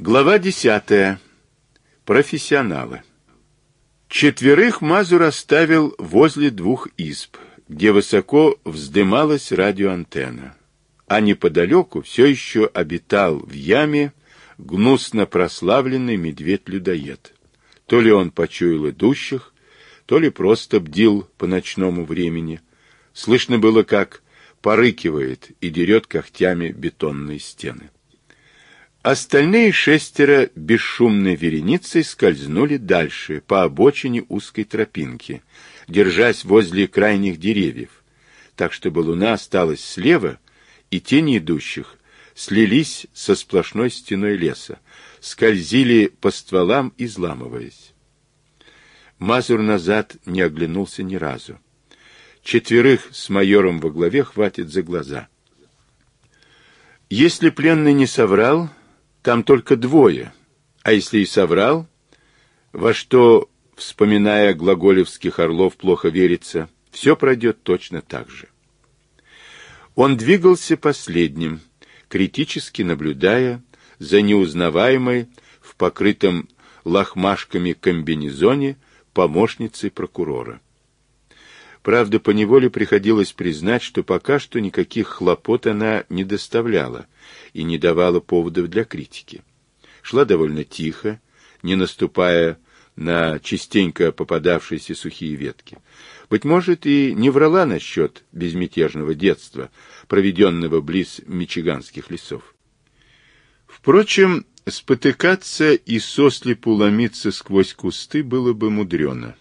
Глава десятая. Профессионалы. Четверых Мазур оставил возле двух изб, где высоко вздымалась радиоантенна, а неподалеку все еще обитал в яме гнусно прославленный медведь-людоед. То ли он почуял идущих, то ли просто бдил по ночному времени. Слышно было, как порыкивает и дерет когтями бетонные стены. Остальные шестеро бесшумной вереницей скользнули дальше, по обочине узкой тропинки, держась возле крайних деревьев, так чтобы луна осталась слева, и тени идущих слились со сплошной стеной леса, скользили по стволам, изламываясь. Мазур назад не оглянулся ни разу. Четверых с майором во главе хватит за глаза. Если пленный не соврал, там только двое. А если и соврал, во что, вспоминая глаголевских орлов, плохо верится, все пройдет точно так же. Он двигался последним, критически наблюдая за неузнаваемой в покрытом лохмашками комбинезоне помощницей прокурора. Правда, поневоле приходилось признать, что пока что никаких хлопот она не доставляла и не давала поводов для критики. Шла довольно тихо, не наступая на частенько попадавшиеся сухие ветки. Быть может, и не врала насчет безмятежного детства, проведенного близ мичиганских лесов. Впрочем, спотыкаться и сослепу ломиться сквозь кусты было бы мудрено.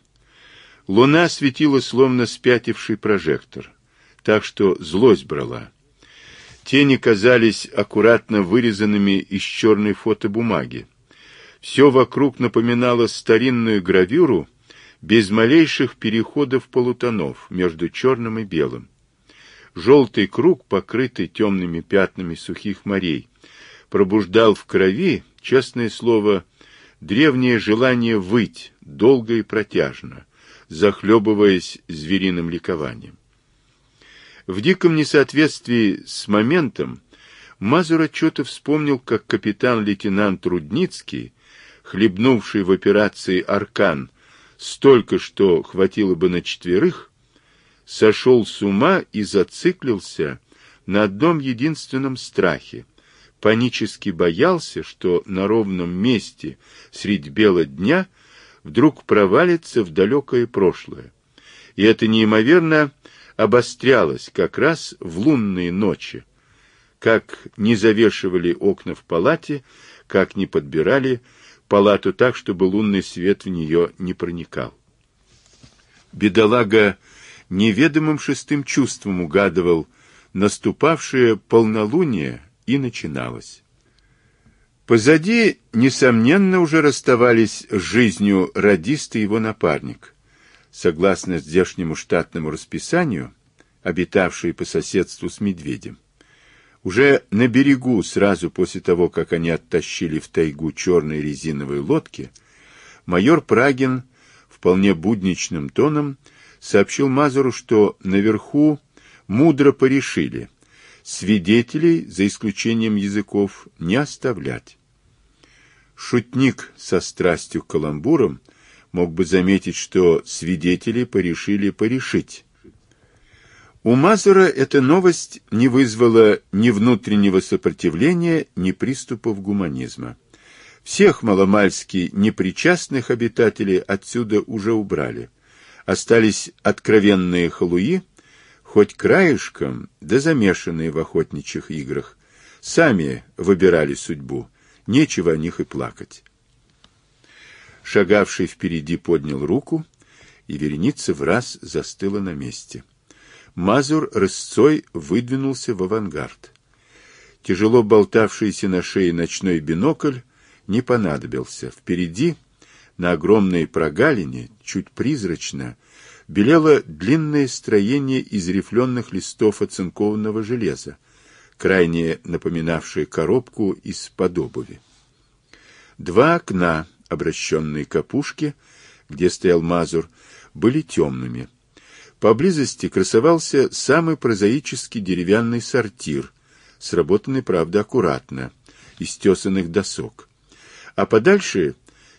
Луна светила словно спятивший прожектор, так что злость брала. Тени казались аккуратно вырезанными из черной фотобумаги. Все вокруг напоминало старинную гравюру без малейших переходов полутонов между черным и белым. Желтый круг, покрытый темными пятнами сухих морей, пробуждал в крови, честное слово, древнее желание выть долго и протяжно, захлебываясь звериным ликованием. В диком несоответствии с моментом Мазур отчета вспомнил, как капитан-лейтенант Рудницкий, хлебнувший в операции «Аркан» столько, что хватило бы на четверых, сошел с ума и зациклился на одном единственном страхе. Панически боялся, что на ровном месте средь бела дня вдруг провалится в далекое прошлое. И это неимоверно обострялось как раз в лунные ночи, как не завешивали окна в палате, как не подбирали палату так, чтобы лунный свет в нее не проникал. Бедолага неведомым шестым чувством угадывал наступавшее полнолуние и начиналось. Позади, несомненно, уже расставались с жизнью радист и его напарник. Согласно здешнему штатному расписанию, обитавшие по соседству с медведем. Уже на берегу, сразу после того, как они оттащили в тайгу черные резиновые лодки, майор Прагин вполне будничным тоном сообщил Мазуру, что наверху мудро порешили свидетелей, за исключением языков, не оставлять. Шутник со страстью к каламбурам мог бы заметить, что свидетели порешили порешить. У Мазура эта новость не вызвала ни внутреннего сопротивления, ни приступов гуманизма. Всех маломальски непричастных обитателей отсюда уже убрали. Остались откровенные халуи, хоть краешком, да замешанные в охотничьих играх. Сами выбирали судьбу, Нечего о них и плакать. Шагавший впереди поднял руку, и вереница в раз застыла на месте. Мазур рысцой выдвинулся в авангард. Тяжело болтавшийся на шее ночной бинокль не понадобился. Впереди, на огромной прогалине, чуть призрачно, белело длинное строение из рифленых листов оцинкованного железа, крайне напоминавшие коробку из-под обуви. Два окна, обращенные к опушке, где стоял Мазур, были темными. Поблизости красовался самый прозаический деревянный сортир, сработанный, правда, аккуратно, из тесанных досок. а подальше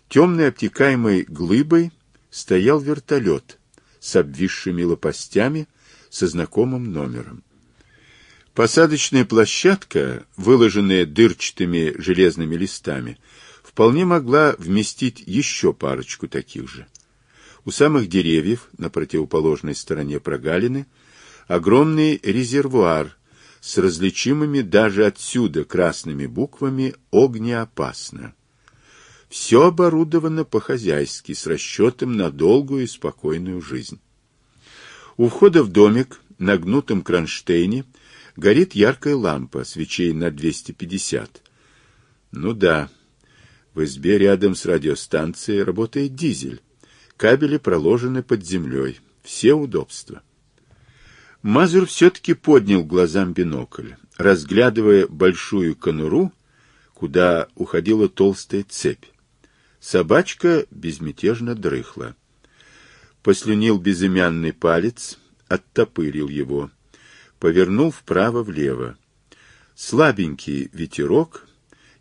темной обтекаемой глыбой стоял вертолет с обвисшими лопастями со знакомым номером. Посадочная площадка, выложенная дырчатыми железными листами, вполне могла вместить еще парочку таких же. У самых деревьев, на противоположной стороне прогалины, огромный резервуар с различимыми даже отсюда красными буквами «Огнеопасно». Все оборудовано по-хозяйски, с расчетом на долгую и спокойную жизнь. У входа в домик на гнутом кронштейне горит яркая лампа, свечей на 250. Ну да, в избе рядом с радиостанцией работает дизель. Кабели проложены под землей. Все удобства. Мазур все-таки поднял глазам бинокль, разглядывая большую конуру, куда уходила толстая цепь. Собачка безмятежно дрыхла. Послюнил безымянный палец, оттопырил его, повернул вправо-влево. Слабенький ветерок,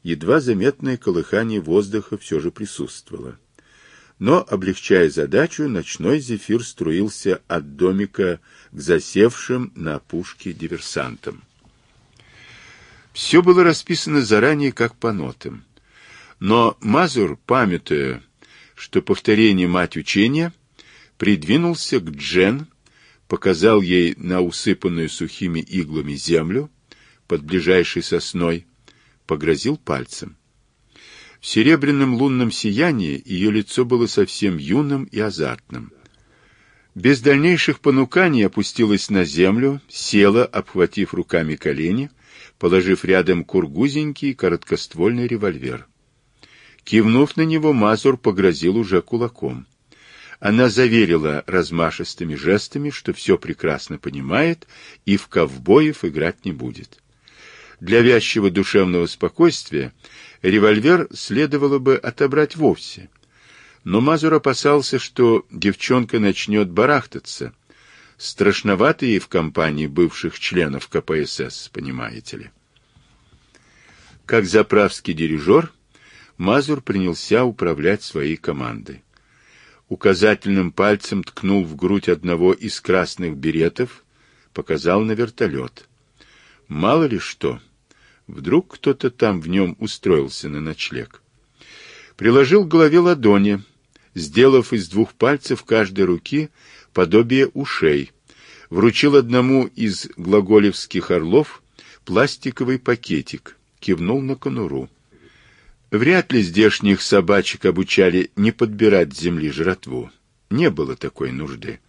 едва заметное колыхание воздуха все же присутствовало. Но, облегчая задачу, ночной зефир струился от домика к засевшим на опушке диверсантам. Все было расписано заранее, как по нотам. Но Мазур, памятуя, что повторение мать учения, придвинулся к Джен, показал ей на усыпанную сухими иглами землю под ближайшей сосной, погрозил пальцем. В серебряном лунном сиянии ее лицо было совсем юным и азартным. Без дальнейших понуканий опустилась на землю, села, обхватив руками колени, положив рядом кургузенький короткоствольный револьвер. Кивнув на него, Мазур погрозил уже кулаком. Она заверила размашистыми жестами, что все прекрасно понимает и в ковбоев играть не будет. Для вязчего душевного спокойствия револьвер следовало бы отобрать вовсе. Но Мазур опасался, что девчонка начнет барахтаться. Страшновато ей в компании бывших членов КПСС, понимаете ли. Как заправский дирижер, Мазур принялся управлять своей командой. Указательным пальцем ткнул в грудь одного из красных беретов, показал на вертолет. Мало ли что, вдруг кто-то там в нем устроился на ночлег. Приложил к голове ладони, сделав из двух пальцев каждой руки подобие ушей, вручил одному из глаголевских орлов пластиковый пакетик, кивнул на конуру. Вряд ли здешних собачек обучали не подбирать земли жратву. Не было такой нужды.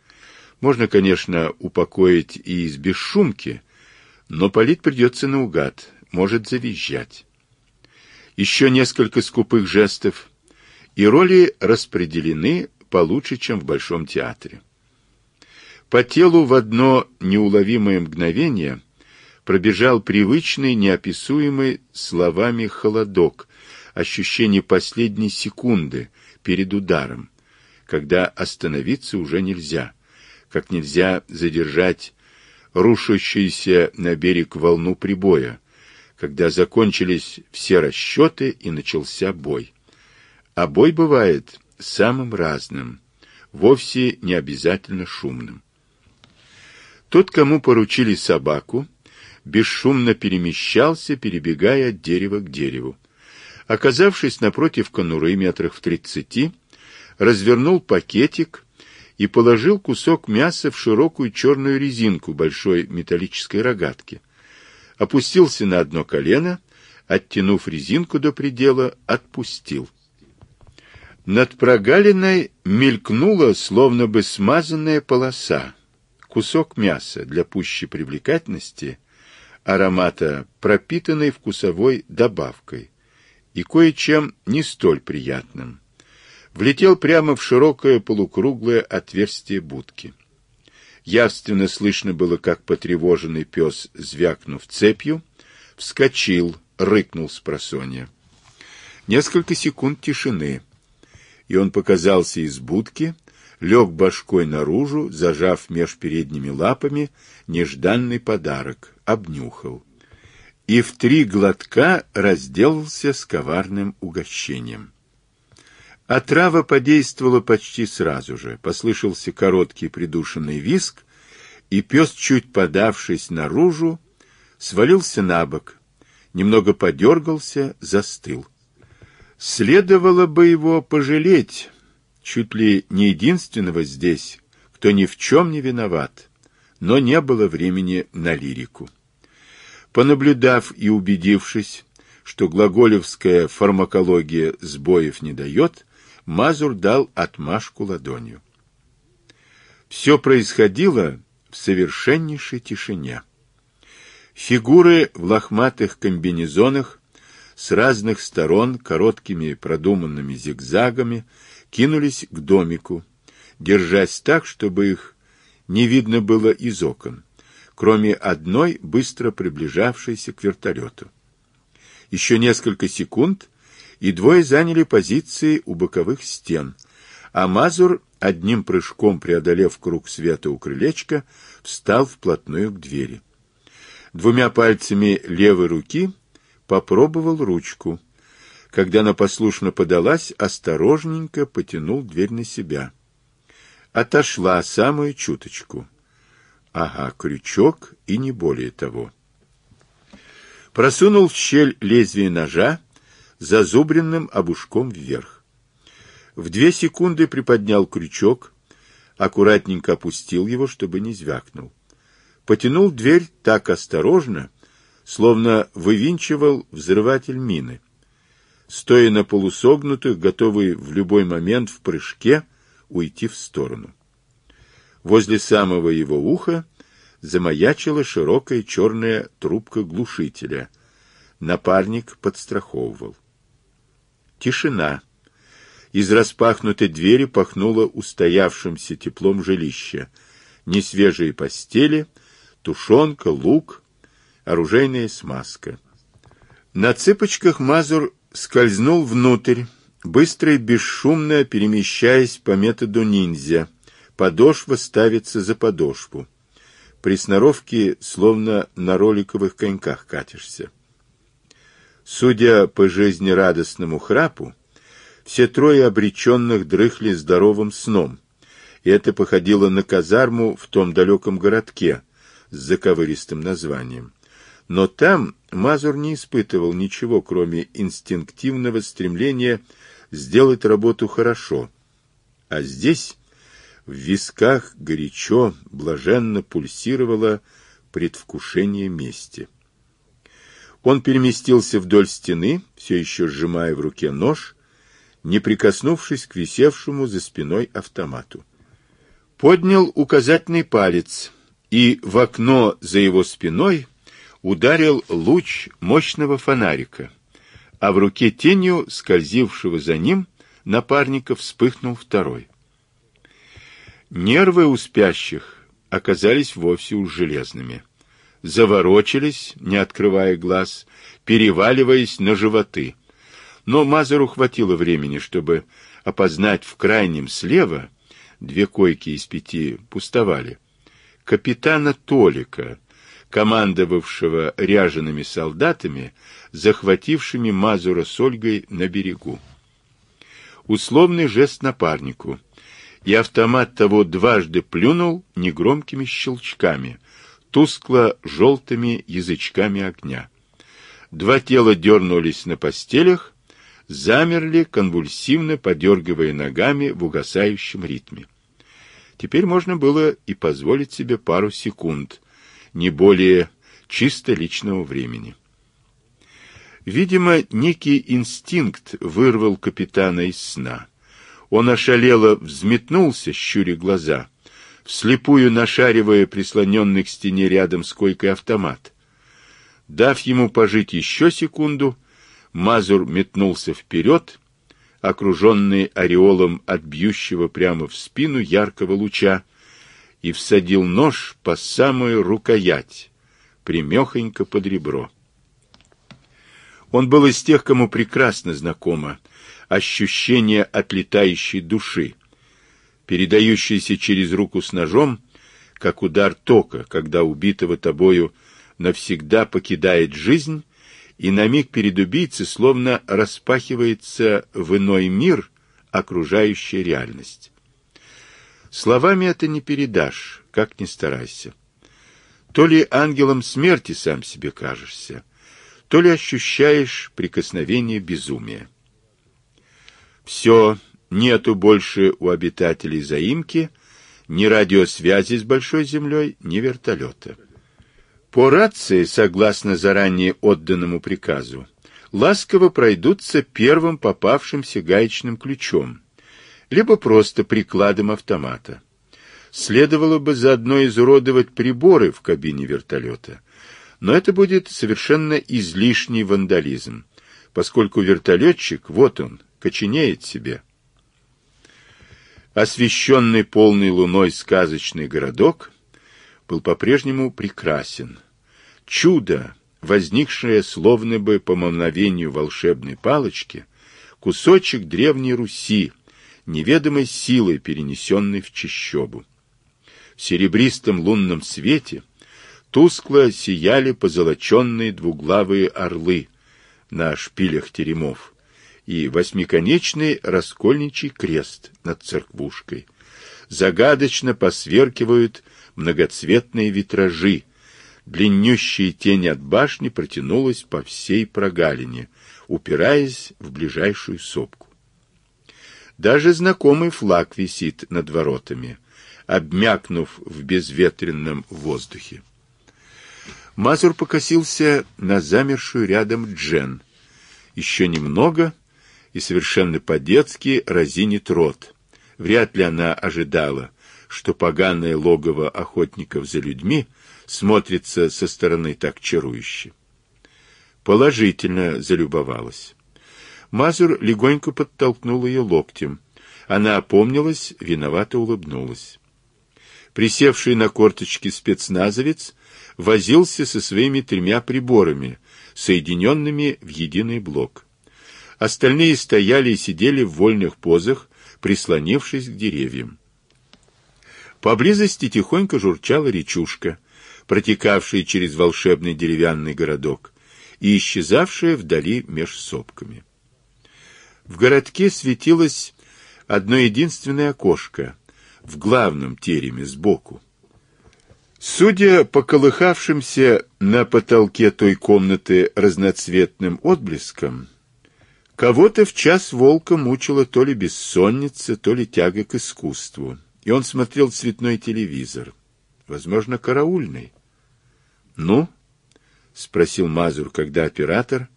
Можно, конечно, упокоить и из бесшумки, но полить придется наугад, может завизжать. Еще несколько скупых жестов, и роли распределены получше, чем в Большом театре. По телу в одно неуловимое мгновение пробежал привычный, неописуемый словами холодок, ощущение последней секунды перед ударом, когда остановиться уже нельзя, как нельзя задержать рушащуюся на берег волну прибоя, когда закончились все расчеты и начался бой. А бой бывает самым разным, вовсе не обязательно шумным. Тот, кому поручили собаку, бесшумно перемещался, перебегая от дерева к дереву. Оказавшись напротив конуры метрах в тридцати, развернул пакетик и положил кусок мяса в широкую черную резинку большой металлической рогатки. Опустился на одно колено, оттянув резинку до предела, отпустил. Над прогалиной мелькнула, словно бы смазанная полоса. Кусок мяса для пущей привлекательности, аромата пропитанной вкусовой добавкой и кое-чем не столь приятным. Влетел прямо в широкое полукруглое отверстие будки. Явственно слышно было, как потревоженный пес, звякнув цепью, вскочил, рыкнул с просонья. Несколько секунд тишины, и он показался из будки, лег башкой наружу, зажав меж передними лапами нежданный подарок, обнюхал и в три глотка разделался с коварным угощением. Отрава подействовала почти сразу же. Послышался короткий придушенный виск, и пес, чуть подавшись наружу, свалился на бок, немного подергался, застыл. Следовало бы его пожалеть, чуть ли не единственного здесь, кто ни в чем не виноват, но не было времени на лирику. Понаблюдав и убедившись, что глаголевская фармакология сбоев не дает, Мазур дал отмашку ладонью. Все происходило в совершеннейшей тишине. Фигуры в лохматых комбинезонах с разных сторон короткими продуманными зигзагами кинулись к домику, держась так, чтобы их не видно было из окон, кроме одной, быстро приближавшейся к вертолету. Еще несколько секунд, и двое заняли позиции у боковых стен, а Мазур, одним прыжком преодолев круг света у крылечка, встал вплотную к двери. Двумя пальцами левой руки попробовал ручку. Когда она послушно подалась, осторожненько потянул дверь на себя отошла самую чуточку. Ага, крючок и не более того. Просунул в щель лезвие ножа зазубренным обушком вверх. В две секунды приподнял крючок, аккуратненько опустил его, чтобы не звякнул. Потянул дверь так осторожно, словно вывинчивал взрыватель мины. Стоя на полусогнутых, готовый в любой момент в прыжке, уйти в сторону. Возле самого его уха замаячила широкая черная трубка глушителя. Напарник подстраховывал. Тишина. Из распахнутой двери пахнуло устоявшимся теплом жилища. Несвежие постели, тушенка, лук, оружейная смазка. На цыпочках Мазур скользнул внутрь, быстро и бесшумно перемещаясь по методу ниндзя. Подошва ставится за подошву. При сноровке словно на роликовых коньках катишься. Судя по жизнерадостному храпу, все трое обреченных дрыхли здоровым сном, и это походило на казарму в том далеком городке с заковыристым названием. Но там Мазур не испытывал ничего, кроме инстинктивного стремления сделать работу хорошо. А здесь в висках горячо, блаженно пульсировало предвкушение мести. Он переместился вдоль стены, все еще сжимая в руке нож, не прикоснувшись к висевшему за спиной автомату. Поднял указательный палец, и в окно за его спиной ударил луч мощного фонарика, а в руке тенью, скользившего за ним, напарника вспыхнул второй. Нервы у спящих оказались вовсе уж железными. Заворочились, не открывая глаз, переваливаясь на животы. Но Мазару хватило времени, чтобы опознать в крайнем слева, две койки из пяти пустовали, капитана Толика, командовавшего ряжеными солдатами, захватившими Мазура с Ольгой на берегу. Условный жест напарнику, и автомат того дважды плюнул негромкими щелчками, тускло-желтыми язычками огня. Два тела дернулись на постелях, замерли, конвульсивно подергивая ногами в угасающем ритме. Теперь можно было и позволить себе пару секунд, не более чисто личного времени. Видимо, некий инстинкт вырвал капитана из сна. Он ошалело взметнулся, щуря глаза, вслепую нашаривая прислоненный к стене рядом с койкой автомат. Дав ему пожить еще секунду, Мазур метнулся вперед, окруженный ореолом от бьющего прямо в спину яркого луча, и всадил нож по самую рукоять, примехонько под ребро. Он был из тех, кому прекрасно знакомо ощущение отлетающей души, передающееся через руку с ножом, как удар тока, когда убитого тобою навсегда покидает жизнь, и на миг перед убийцей словно распахивается в иной мир окружающая реальность. Словами это не передашь, как ни старайся. То ли ангелом смерти сам себе кажешься, то ли ощущаешь прикосновение безумия. Все, нету больше у обитателей заимки ни радиосвязи с Большой Землей, ни вертолета. По рации, согласно заранее отданному приказу, ласково пройдутся первым попавшимся гаечным ключом, либо просто прикладом автомата. Следовало бы заодно изуродовать приборы в кабине вертолета, но это будет совершенно излишний вандализм, поскольку вертолетчик, вот он, коченеет себе. Освещенный полной луной сказочный городок был по-прежнему прекрасен. Чудо, возникшее словно бы по мгновению волшебной палочки, кусочек древней Руси, неведомой силой перенесенной в чащобу. В серебристом лунном свете тускло сияли позолоченные двуглавые орлы на шпилях теремов и восьмиконечный раскольничий крест над церквушкой. Загадочно посверкивают многоцветные витражи. Длиннющая тень от башни протянулась по всей прогалине, упираясь в ближайшую сопку. Даже знакомый флаг висит над воротами, обмякнув в безветренном воздухе. Мазур покосился на замершую рядом Джен. Еще немного, и совершенно по-детски разинит рот. Вряд ли она ожидала, что поганое логово охотников за людьми смотрится со стороны так чарующе. Положительно залюбовалась. Мазур легонько подтолкнул ее локтем. Она опомнилась, виновато улыбнулась. Присевший на корточки спецназовец возился со своими тремя приборами, соединенными в единый блок. Остальные стояли и сидели в вольных позах, прислонившись к деревьям. Поблизости тихонько журчала речушка, протекавшая через волшебный деревянный городок и исчезавшая вдали меж сопками. В городке светилось одно единственное окошко в главном тереме сбоку. Судя по колыхавшимся на потолке той комнаты разноцветным отблескам, кого-то в час волка мучила то ли бессонница, то ли тяга к искусству, и он смотрел цветной телевизор, возможно, караульный. «Ну?» — спросил Мазур, когда оператор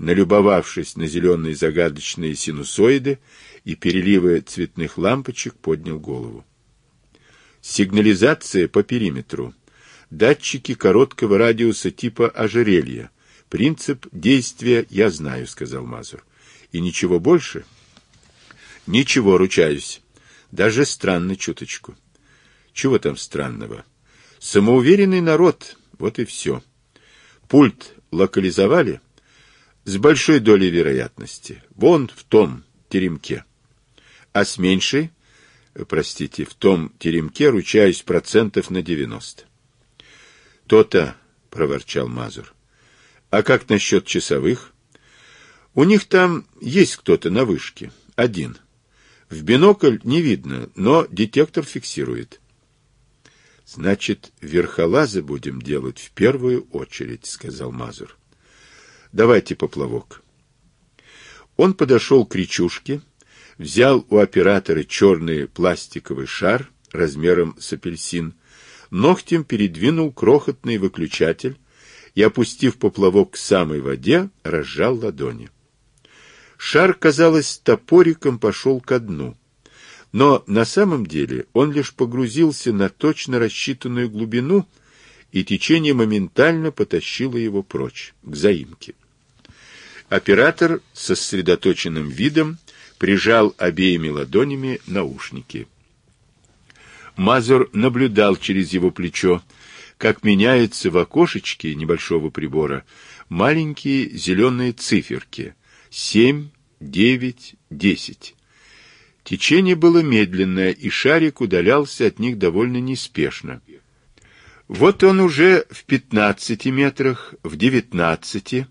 налюбовавшись на зеленые загадочные синусоиды и переливы цветных лампочек, поднял голову. Сигнализация по периметру. Датчики короткого радиуса типа ожерелья. Принцип действия я знаю, сказал Мазур. И ничего больше? Ничего, ручаюсь. Даже странно чуточку. Чего там странного? Самоуверенный народ, вот и все. Пульт локализовали? с большой долей вероятности. Вон в том теремке. А с меньшей, простите, в том теремке ручаюсь процентов на девяносто. То-то, проворчал Мазур. А как насчет часовых? У них там есть кто-то на вышке. Один. В бинокль не видно, но детектор фиксирует. Значит, верхолазы будем делать в первую очередь, сказал Мазур. Давайте поплавок. Он подошел к речушке, взял у оператора черный пластиковый шар размером с апельсин, ногтем передвинул крохотный выключатель и, опустив поплавок к самой воде, разжал ладони. Шар, казалось, топориком пошел ко дну. Но на самом деле он лишь погрузился на точно рассчитанную глубину, и течение моментально потащило его прочь, к заимке. Оператор со сосредоточенным видом прижал обеими ладонями наушники. Мазур наблюдал через его плечо, как меняются в окошечке небольшого прибора маленькие зеленые циферки — семь, девять, десять. Течение было медленное, и шарик удалялся от них довольно неспешно. Вот он уже в 15 метрах, в 19.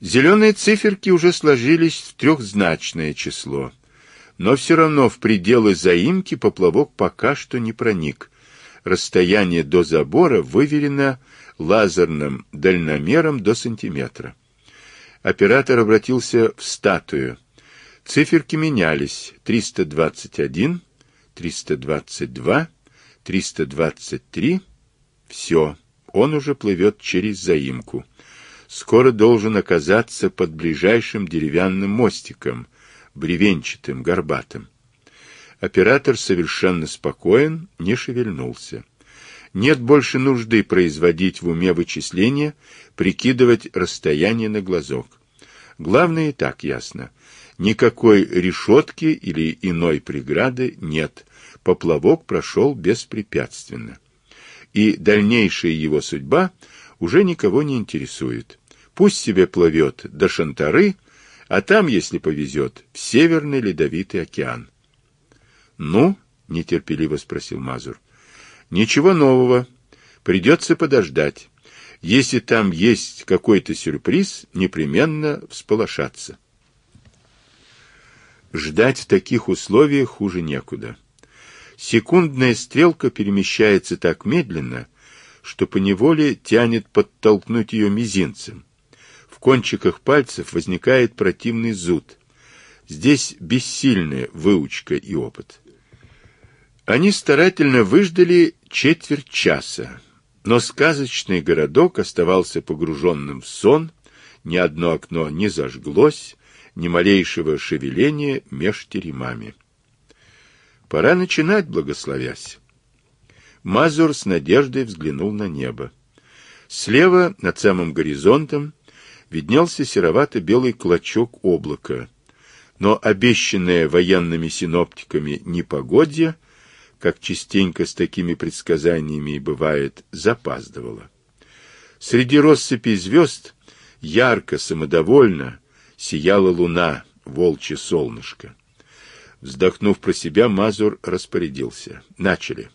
Зеленые циферки уже сложились в трехзначное число. Но все равно в пределы заимки поплавок пока что не проник. Расстояние до забора выверено лазерным дальномером до сантиметра. Оператор обратился в статую. Циферки менялись. 321, 322, 323. Все, он уже плывет через заимку. Скоро должен оказаться под ближайшим деревянным мостиком, бревенчатым, горбатым. Оператор совершенно спокоен, не шевельнулся. Нет больше нужды производить в уме вычисления, прикидывать расстояние на глазок. Главное и так ясно. Никакой решетки или иной преграды нет. Поплавок прошел беспрепятственно. И дальнейшая его судьба уже никого не интересует. Пусть себе плывет до Шантары, а там, если повезет, в Северный Ледовитый океан. — Ну? — нетерпеливо спросил Мазур. — Ничего нового. Придется подождать. Если там есть какой-то сюрприз, непременно всполошаться. Ждать в таких условиях хуже некуда. Секундная стрелка перемещается так медленно, что поневоле тянет подтолкнуть ее мизинцем. В кончиках пальцев возникает противный зуд. Здесь бессильная выучка и опыт. Они старательно выждали четверть часа, но сказочный городок оставался погруженным в сон, ни одно окно не зажглось, ни малейшего шевеления меж теремами. Пора начинать, благословясь. Мазур с надеждой взглянул на небо. Слева, над самым горизонтом, виднелся серовато-белый клочок облака, но обещанное военными синоптиками непогодье как частенько с такими предсказаниями бывает, запаздывала. Среди россыпи звезд ярко, самодовольно сияла луна, волчье солнышко. Вздохнув про себя, Мазур распорядился. Начали.